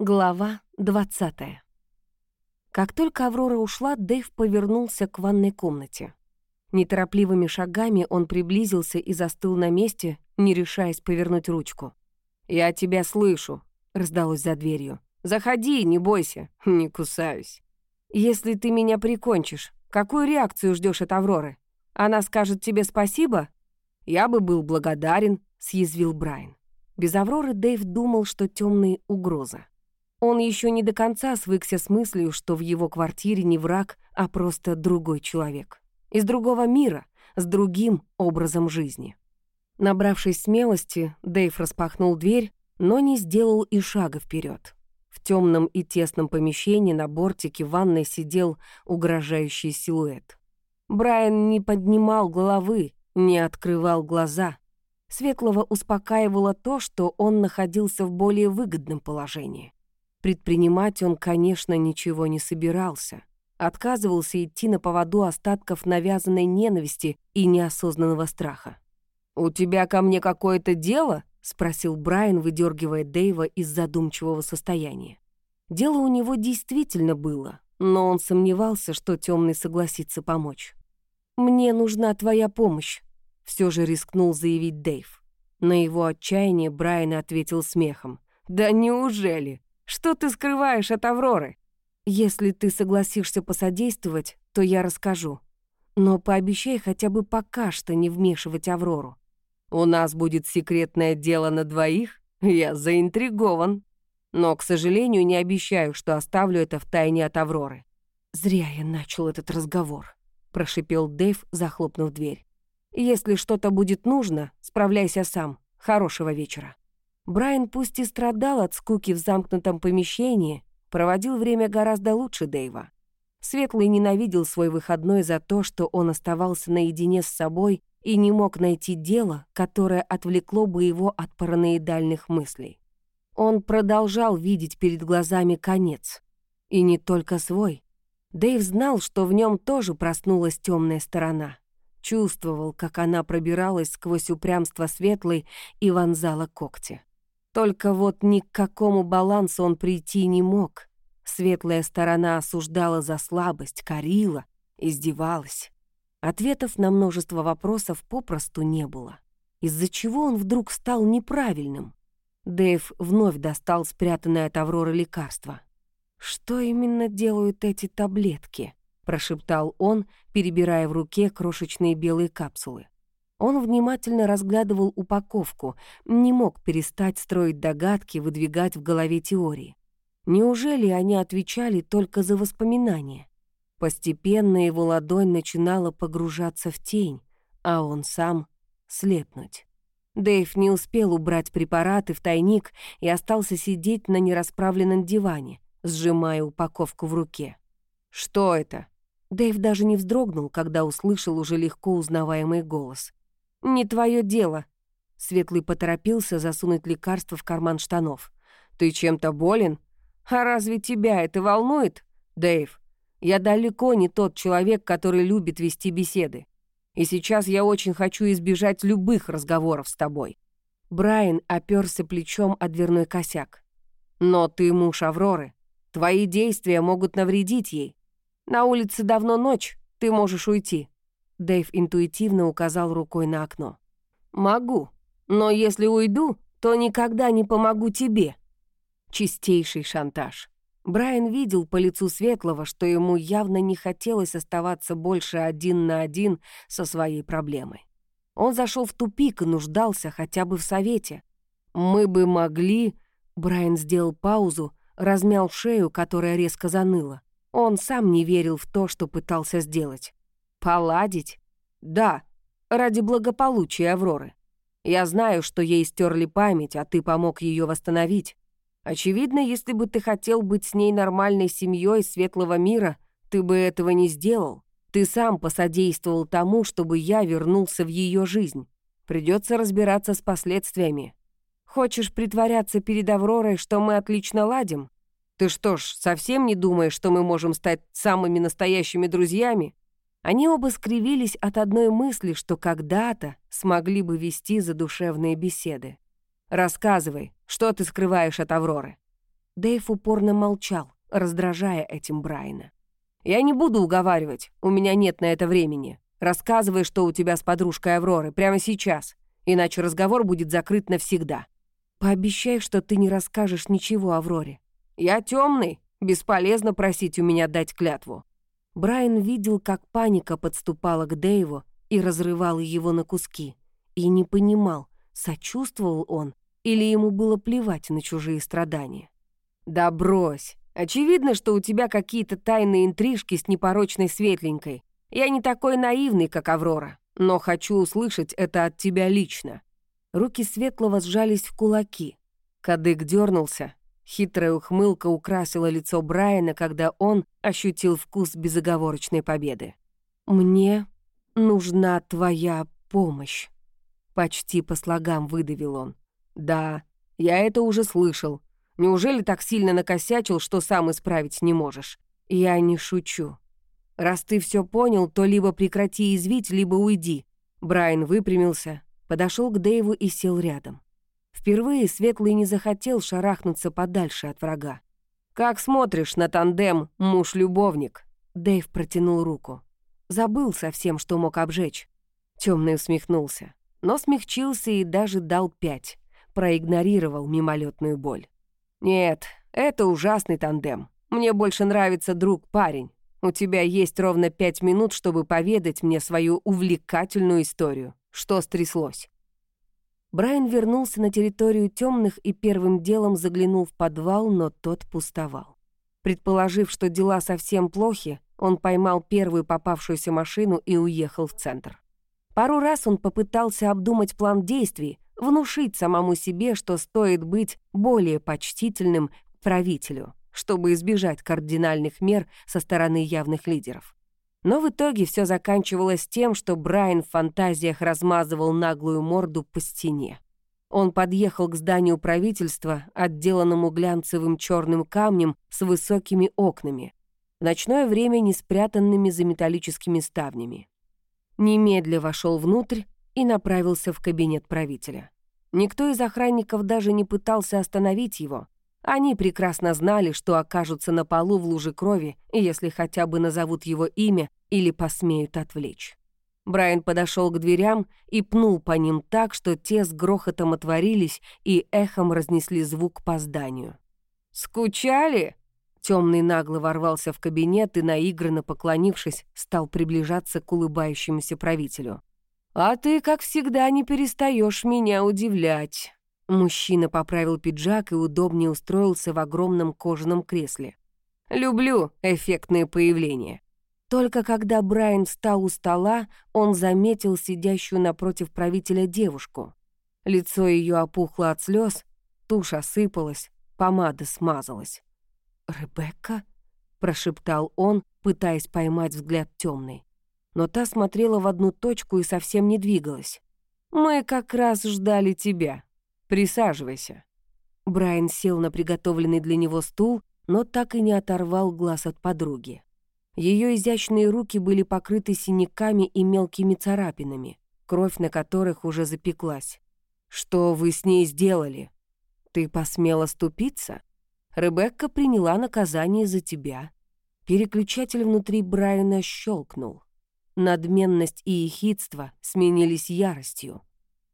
Глава 20 Как только Аврора ушла, Дэйв повернулся к ванной комнате. Неторопливыми шагами он приблизился и застыл на месте, не решаясь повернуть ручку. «Я тебя слышу», — раздалось за дверью. «Заходи, не бойся, не кусаюсь. Если ты меня прикончишь, какую реакцию ждешь от Авроры? Она скажет тебе спасибо?» «Я бы был благодарен», — съязвил Брайан. Без Авроры Дэйв думал, что темные угроза. Он еще не до конца свыкся с мыслью, что в его квартире не враг, а просто другой человек. Из другого мира, с другим образом жизни. Набравшись смелости, Дэйв распахнул дверь, но не сделал и шага вперед. В темном и тесном помещении на бортике ванной сидел угрожающий силуэт. Брайан не поднимал головы, не открывал глаза. Светлого успокаивало то, что он находился в более выгодном положении. Предпринимать он, конечно, ничего не собирался. Отказывался идти на поводу остатков навязанной ненависти и неосознанного страха. «У тебя ко мне какое-то дело?» — спросил Брайан, выдергивая Дэйва из задумчивого состояния. Дело у него действительно было, но он сомневался, что темный согласится помочь. «Мне нужна твоя помощь», — все же рискнул заявить Дэйв. На его отчаяние Брайан ответил смехом. «Да неужели? Что ты скрываешь от Авроры? Если ты согласишься посодействовать, то я расскажу. Но пообещай хотя бы пока что не вмешивать Аврору. У нас будет секретное дело на двоих? Я заинтригован. Но, к сожалению, не обещаю, что оставлю это в тайне от Авроры. Зря я начал этот разговор, прошипел Дэйв, захлопнув дверь. Если что-то будет нужно, справляйся сам. Хорошего вечера. Брайан пусть и страдал от скуки в замкнутом помещении, проводил время гораздо лучше Дэйва. Светлый ненавидел свой выходной за то, что он оставался наедине с собой и не мог найти дело, которое отвлекло бы его от параноидальных мыслей. Он продолжал видеть перед глазами конец. И не только свой. Дэйв знал, что в нем тоже проснулась темная сторона. Чувствовал, как она пробиралась сквозь упрямство светлой и вонзала когти. Только вот ни к какому балансу он прийти не мог. Светлая сторона осуждала за слабость, корила, издевалась. Ответов на множество вопросов попросту не было. Из-за чего он вдруг стал неправильным? Дэйв вновь достал спрятанное от Авроры лекарство. «Что именно делают эти таблетки?» — прошептал он, перебирая в руке крошечные белые капсулы. Он внимательно разглядывал упаковку, не мог перестать строить догадки, выдвигать в голове теории. Неужели они отвечали только за воспоминания? Постепенно его ладонь начинала погружаться в тень, а он сам — слепнуть. Дэйв не успел убрать препараты в тайник и остался сидеть на нерасправленном диване, сжимая упаковку в руке. «Что это?» Дэйв даже не вздрогнул, когда услышал уже легко узнаваемый голос. «Не твое дело». Светлый поторопился засунуть лекарство в карман штанов. «Ты чем-то болен? А разве тебя это волнует, Дэйв? Я далеко не тот человек, который любит вести беседы. И сейчас я очень хочу избежать любых разговоров с тобой». Брайан оперся плечом о дверной косяк. «Но ты муж Авроры. Твои действия могут навредить ей. На улице давно ночь, ты можешь уйти. Дэйв интуитивно указал рукой на окно. «Могу, но если уйду, то никогда не помогу тебе». Чистейший шантаж. Брайан видел по лицу Светлого, что ему явно не хотелось оставаться больше один на один со своей проблемой. Он зашел в тупик и нуждался хотя бы в совете. «Мы бы могли...» Брайан сделал паузу, размял шею, которая резко заныла. Он сам не верил в то, что пытался сделать. Поладить? Да, ради благополучия Авроры. Я знаю, что ей стерли память, а ты помог ее восстановить. Очевидно, если бы ты хотел быть с ней нормальной семьей светлого мира, ты бы этого не сделал. Ты сам посодействовал тому, чтобы я вернулся в ее жизнь. Придется разбираться с последствиями. Хочешь притворяться перед Авророй, что мы отлично ладим? Ты что ж, совсем не думаешь, что мы можем стать самыми настоящими друзьями? Они оба скривились от одной мысли, что когда-то смогли бы вести задушевные беседы. «Рассказывай, что ты скрываешь от Авроры?» Дэйв упорно молчал, раздражая этим Брайана. «Я не буду уговаривать, у меня нет на это времени. Рассказывай, что у тебя с подружкой Авроры, прямо сейчас, иначе разговор будет закрыт навсегда. Пообещай, что ты не расскажешь ничего Авроре. Я темный, бесполезно просить у меня дать клятву». Брайан видел, как паника подступала к Дэйву и разрывала его на куски, и не понимал, сочувствовал он или ему было плевать на чужие страдания. «Да брось! Очевидно, что у тебя какие-то тайные интрижки с непорочной светленькой. Я не такой наивный, как Аврора, но хочу услышать это от тебя лично». Руки Светлого сжались в кулаки. Кадык дернулся. Хитрая ухмылка украсила лицо Брайана, когда он ощутил вкус безоговорочной победы. «Мне нужна твоя помощь», — почти по слогам выдавил он. «Да, я это уже слышал. Неужели так сильно накосячил, что сам исправить не можешь? Я не шучу. Раз ты все понял, то либо прекрати извить, либо уйди». Брайан выпрямился, подошел к Дэйву и сел рядом. Впервые Светлый не захотел шарахнуться подальше от врага. «Как смотришь на тандем муж-любовник?» Дэйв протянул руку. Забыл совсем, что мог обжечь. Темный усмехнулся, но смягчился и даже дал пять. Проигнорировал мимолетную боль. «Нет, это ужасный тандем. Мне больше нравится друг-парень. У тебя есть ровно пять минут, чтобы поведать мне свою увлекательную историю. Что стряслось?» Брайан вернулся на территорию темных и первым делом заглянул в подвал, но тот пустовал. Предположив, что дела совсем плохи, он поймал первую попавшуюся машину и уехал в центр. Пару раз он попытался обдумать план действий, внушить самому себе, что стоит быть более почтительным правителю, чтобы избежать кардинальных мер со стороны явных лидеров. Но в итоге все заканчивалось тем, что Брайан в фантазиях размазывал наглую морду по стене. Он подъехал к зданию правительства, отделанному глянцевым черным камнем с высокими окнами, в ночное время не спрятанными за металлическими ставнями. Немедля вошел внутрь и направился в кабинет правителя. Никто из охранников даже не пытался остановить его. Они прекрасно знали, что окажутся на полу в луже крови, если хотя бы назовут его имя или посмеют отвлечь. Брайан подошел к дверям и пнул по ним так, что те с грохотом отворились и эхом разнесли звук по зданию. «Скучали?» Темный нагло ворвался в кабинет и, наигранно поклонившись, стал приближаться к улыбающемуся правителю. «А ты, как всегда, не перестаешь меня удивлять». Мужчина поправил пиджак и удобнее устроился в огромном кожаном кресле. «Люблю эффектные появления». Только когда Брайан встал у стола, он заметил сидящую напротив правителя девушку. Лицо ее опухло от слез, тушь осыпалась, помада смазалась. «Ребекка?» — прошептал он, пытаясь поймать взгляд темный но та смотрела в одну точку и совсем не двигалась. «Мы как раз ждали тебя. Присаживайся». Брайан сел на приготовленный для него стул, но так и не оторвал глаз от подруги. Ее изящные руки были покрыты синяками и мелкими царапинами, кровь на которых уже запеклась. «Что вы с ней сделали? Ты посмела ступиться? Ребекка приняла наказание за тебя». Переключатель внутри Брайана щелкнул. Надменность и ехидство сменились яростью.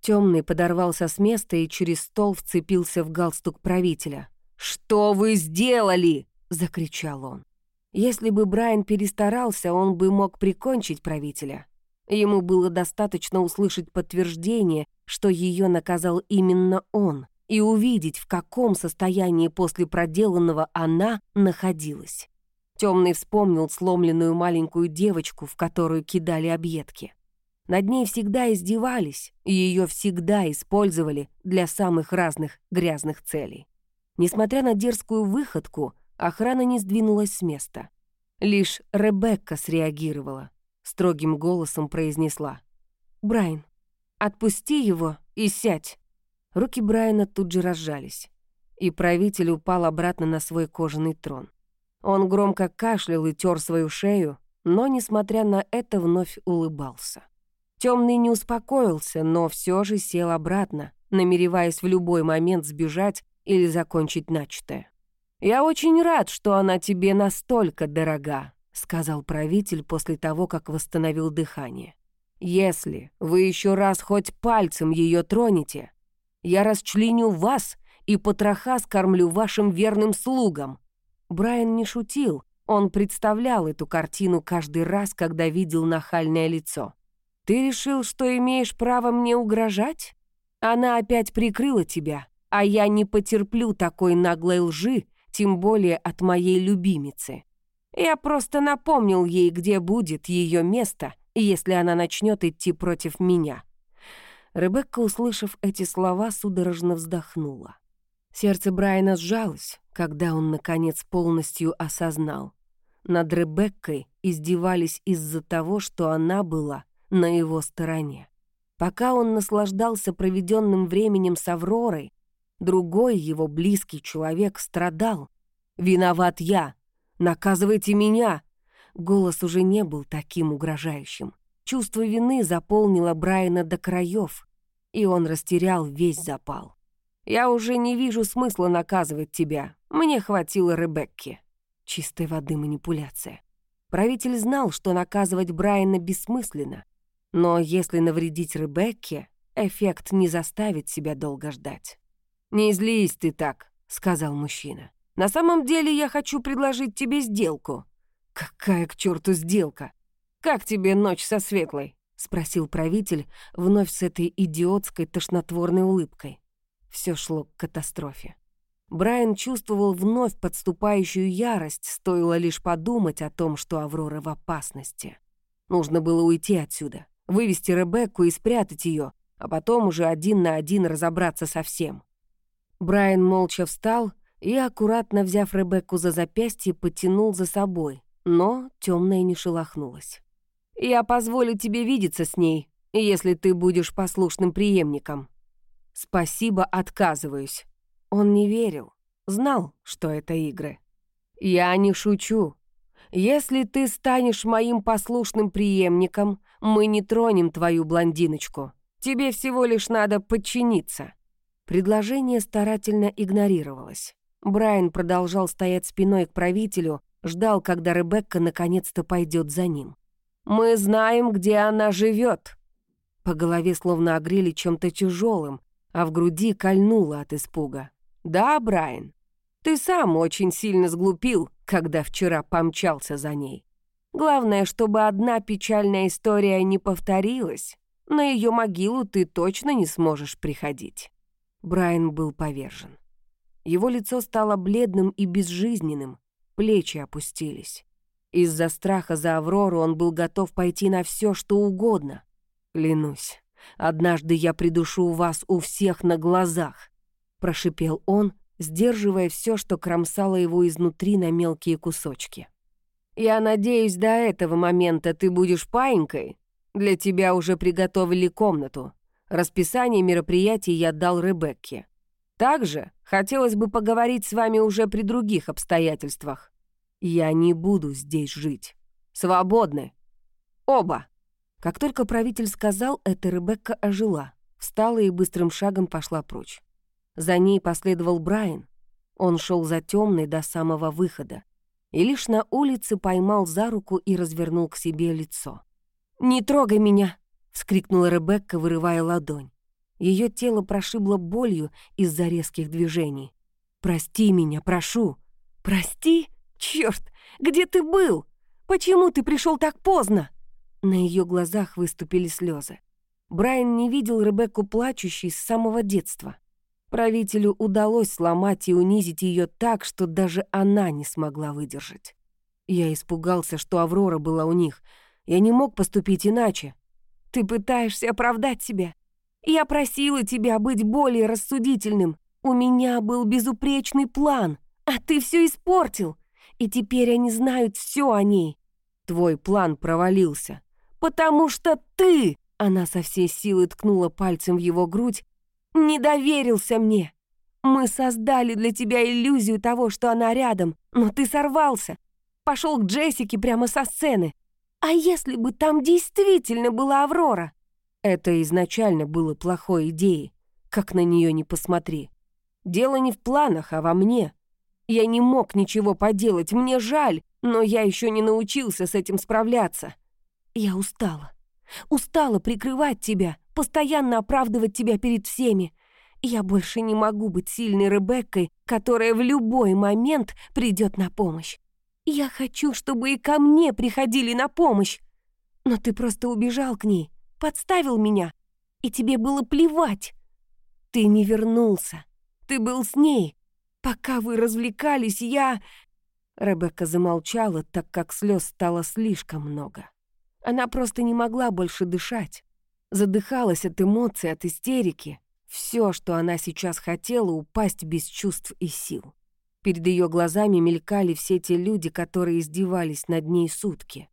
Темный подорвался с места и через стол вцепился в галстук правителя. «Что вы сделали?» — закричал он. Если бы Брайан перестарался, он бы мог прикончить правителя. Ему было достаточно услышать подтверждение, что ее наказал именно он, и увидеть, в каком состоянии после проделанного она находилась. Темный вспомнил сломленную маленькую девочку, в которую кидали объедки. Над ней всегда издевались, и ее всегда использовали для самых разных грязных целей. Несмотря на дерзкую выходку, охрана не сдвинулась с места. Лишь Ребекка среагировала, строгим голосом произнесла. «Брайан, отпусти его и сядь». Руки Брайана тут же разжались, и правитель упал обратно на свой кожаный трон. Он громко кашлял и тер свою шею, но, несмотря на это, вновь улыбался. Темный не успокоился, но все же сел обратно, намереваясь в любой момент сбежать или закончить начатое. «Я очень рад, что она тебе настолько дорога», — сказал правитель после того, как восстановил дыхание. «Если вы еще раз хоть пальцем ее тронете, я расчленю вас и потроха скормлю вашим верным слугам». Брайан не шутил, он представлял эту картину каждый раз, когда видел нахальное лицо. «Ты решил, что имеешь право мне угрожать? Она опять прикрыла тебя, а я не потерплю такой наглой лжи, тем более от моей любимицы. Я просто напомнил ей, где будет ее место, если она начнет идти против меня». Ребекка, услышав эти слова, судорожно вздохнула. Сердце Брайана сжалось, когда он, наконец, полностью осознал. Над Ребеккой издевались из-за того, что она была на его стороне. Пока он наслаждался проведенным временем с Авророй, другой его близкий человек страдал. «Виноват я! Наказывайте меня!» Голос уже не был таким угрожающим. Чувство вины заполнило Брайана до краев, и он растерял весь запал. «Я уже не вижу смысла наказывать тебя. Мне хватило Ребекки». Чистой воды манипуляция. Правитель знал, что наказывать Брайана бессмысленно. Но если навредить Ребекке, эффект не заставит себя долго ждать. «Не злись ты так», — сказал мужчина. «На самом деле я хочу предложить тебе сделку». «Какая к черту сделка? Как тебе ночь со светлой?» — спросил правитель вновь с этой идиотской тошнотворной улыбкой. Все шло к катастрофе. Брайан чувствовал вновь подступающую ярость, стоило лишь подумать о том, что Аврора в опасности. Нужно было уйти отсюда, вывести Ребекку и спрятать ее, а потом уже один на один разобраться со всем. Брайан молча встал и, аккуратно взяв Ребекку за запястье, потянул за собой, но темная не шелохнулась. «Я позволю тебе видеться с ней, если ты будешь послушным преемником». «Спасибо, отказываюсь», он не верил, знал, что это игры. «Я не шучу. Если ты станешь моим послушным преемником, мы не тронем твою блондиночку. Тебе всего лишь надо подчиниться». Предложение старательно игнорировалось. Брайан продолжал стоять спиной к правителю, ждал, когда Ребекка наконец-то пойдет за ним. «Мы знаем, где она живет. По голове словно огрели чем-то тяжелым, а в груди кольнуло от испуга. Да, Брайан? Ты сам очень сильно сглупил, когда вчера помчался за ней. Главное, чтобы одна печальная история не повторилась. На ее могилу ты точно не сможешь приходить». Брайан был повержен. Его лицо стало бледным и безжизненным, плечи опустились. Из-за страха за Аврору он был готов пойти на все, что угодно. «Клянусь, однажды я придушу вас у всех на глазах прошипел он, сдерживая все, что кромсало его изнутри на мелкие кусочки. «Я надеюсь, до этого момента ты будешь паинькой. Для тебя уже приготовили комнату. Расписание мероприятий я дал Ребекке. Также хотелось бы поговорить с вами уже при других обстоятельствах. Я не буду здесь жить. Свободны. Оба!» Как только правитель сказал это, Ребекка ожила, встала и быстрым шагом пошла прочь. За ней последовал Брайан. Он шел за темной до самого выхода. И лишь на улице поймал за руку и развернул к себе лицо. «Не трогай меня!» — вскрикнула Ребекка, вырывая ладонь. Ее тело прошибло болью из-за резких движений. «Прости меня, прошу!» «Прости? Черт! Где ты был? Почему ты пришел так поздно?» На ее глазах выступили слезы. Брайан не видел Ребекку плачущей с самого детства. Правителю удалось сломать и унизить ее так, что даже она не смогла выдержать. Я испугался, что Аврора была у них. Я не мог поступить иначе. Ты пытаешься оправдать себя. Я просила тебя быть более рассудительным. У меня был безупречный план, а ты все испортил. И теперь они знают все о ней. Твой план провалился. Потому что ты... Она со всей силы ткнула пальцем в его грудь, не доверился мне. Мы создали для тебя иллюзию того, что она рядом, но ты сорвался. Пошел к Джессике прямо со сцены. А если бы там действительно была Аврора? Это изначально было плохой идеей, как на нее не посмотри. Дело не в планах, а во мне. Я не мог ничего поделать, мне жаль, но я еще не научился с этим справляться. Я устала. Устала прикрывать тебя, постоянно оправдывать тебя перед всеми. Я больше не могу быть сильной Ребеккой, которая в любой момент придет на помощь. Я хочу, чтобы и ко мне приходили на помощь. Но ты просто убежал к ней, подставил меня, и тебе было плевать. Ты не вернулся. Ты был с ней. Пока вы развлекались, я...» Ребекка замолчала, так как слез стало слишком много. Она просто не могла больше дышать. Задыхалась от эмоций, от истерики. Все, что она сейчас хотела, упасть без чувств и сил. Перед ее глазами мелькали все те люди, которые издевались над ней сутки.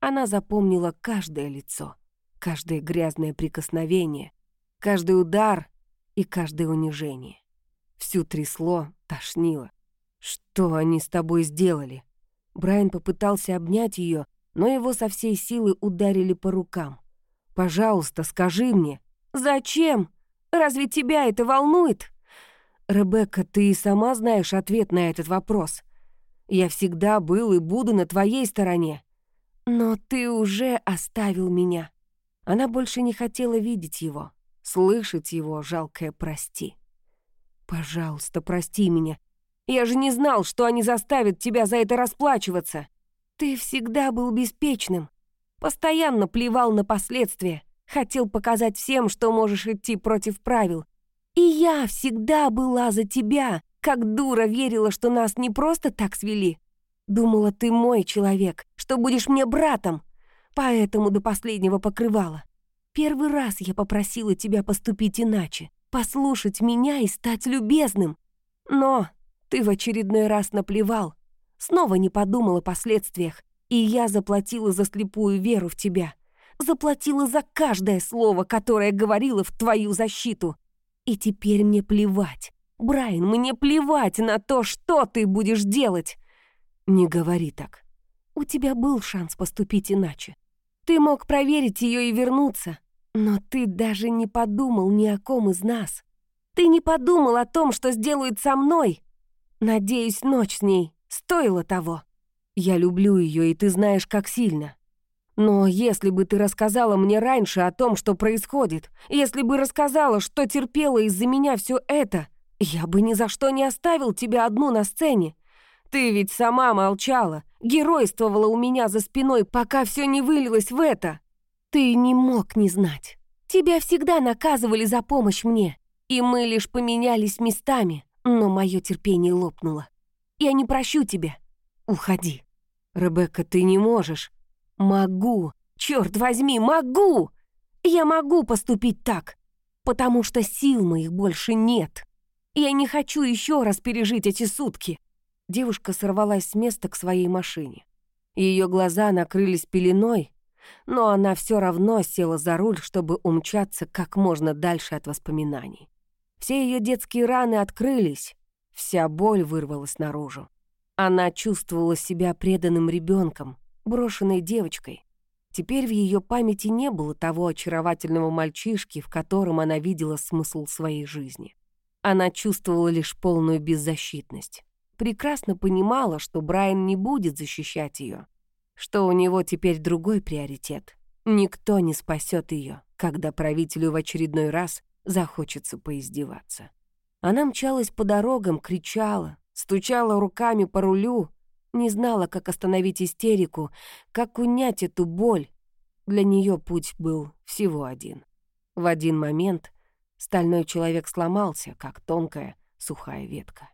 Она запомнила каждое лицо, каждое грязное прикосновение, каждый удар и каждое унижение. Всю трясло, тошнило. «Что они с тобой сделали?» Брайан попытался обнять ее, но его со всей силы ударили по рукам. «Пожалуйста, скажи мне». «Зачем? Разве тебя это волнует?» «Ребекка, ты и сама знаешь ответ на этот вопрос. Я всегда был и буду на твоей стороне. Но ты уже оставил меня». Она больше не хотела видеть его, слышать его жалкое «прости». «Пожалуйста, прости меня. Я же не знал, что они заставят тебя за это расплачиваться. Ты всегда был беспечным, постоянно плевал на последствия, хотел показать всем, что можешь идти против правил. И я всегда была за тебя, как дура верила, что нас не просто так свели, Думала, ты мой человек, что будешь мне братом, поэтому до последнего покрывала. Первый раз я попросила тебя поступить иначе, послушать меня и стать любезным. Но ты в очередной раз наплевал, снова не подумал о последствиях, и я заплатила за слепую веру в тебя. Заплатила за каждое слово, которое говорила в твою защиту. И теперь мне плевать. Брайан, мне плевать на то, что ты будешь делать. «Не говори так. У тебя был шанс поступить иначе. Ты мог проверить ее и вернуться, но ты даже не подумал ни о ком из нас. Ты не подумал о том, что сделают со мной. Надеюсь, ночь с ней стоила того. Я люблю ее, и ты знаешь, как сильно. Но если бы ты рассказала мне раньше о том, что происходит, если бы рассказала, что терпела из-за меня все это, я бы ни за что не оставил тебя одну на сцене. Ты ведь сама молчала, геройствовала у меня за спиной, пока все не вылилось в это. Ты не мог не знать. Тебя всегда наказывали за помощь мне, и мы лишь поменялись местами, но мое терпение лопнуло. Я не прощу тебя. Уходи. Ребекка, ты не можешь. Могу. Черт возьми, могу! Я могу поступить так, потому что сил моих больше нет. Я не хочу еще раз пережить эти сутки. Девушка сорвалась с места к своей машине. Ее глаза накрылись пеленой, но она все равно села за руль, чтобы умчаться как можно дальше от воспоминаний. Все ее детские раны открылись, вся боль вырвалась наружу. Она чувствовала себя преданным ребенком, брошенной девочкой. Теперь в ее памяти не было того очаровательного мальчишки, в котором она видела смысл своей жизни. Она чувствовала лишь полную беззащитность прекрасно понимала, что Брайан не будет защищать ее, что у него теперь другой приоритет. Никто не спасет ее, когда правителю в очередной раз захочется поиздеваться. Она мчалась по дорогам, кричала, стучала руками по рулю, не знала, как остановить истерику, как унять эту боль. Для нее путь был всего один. В один момент стальной человек сломался, как тонкая сухая ветка.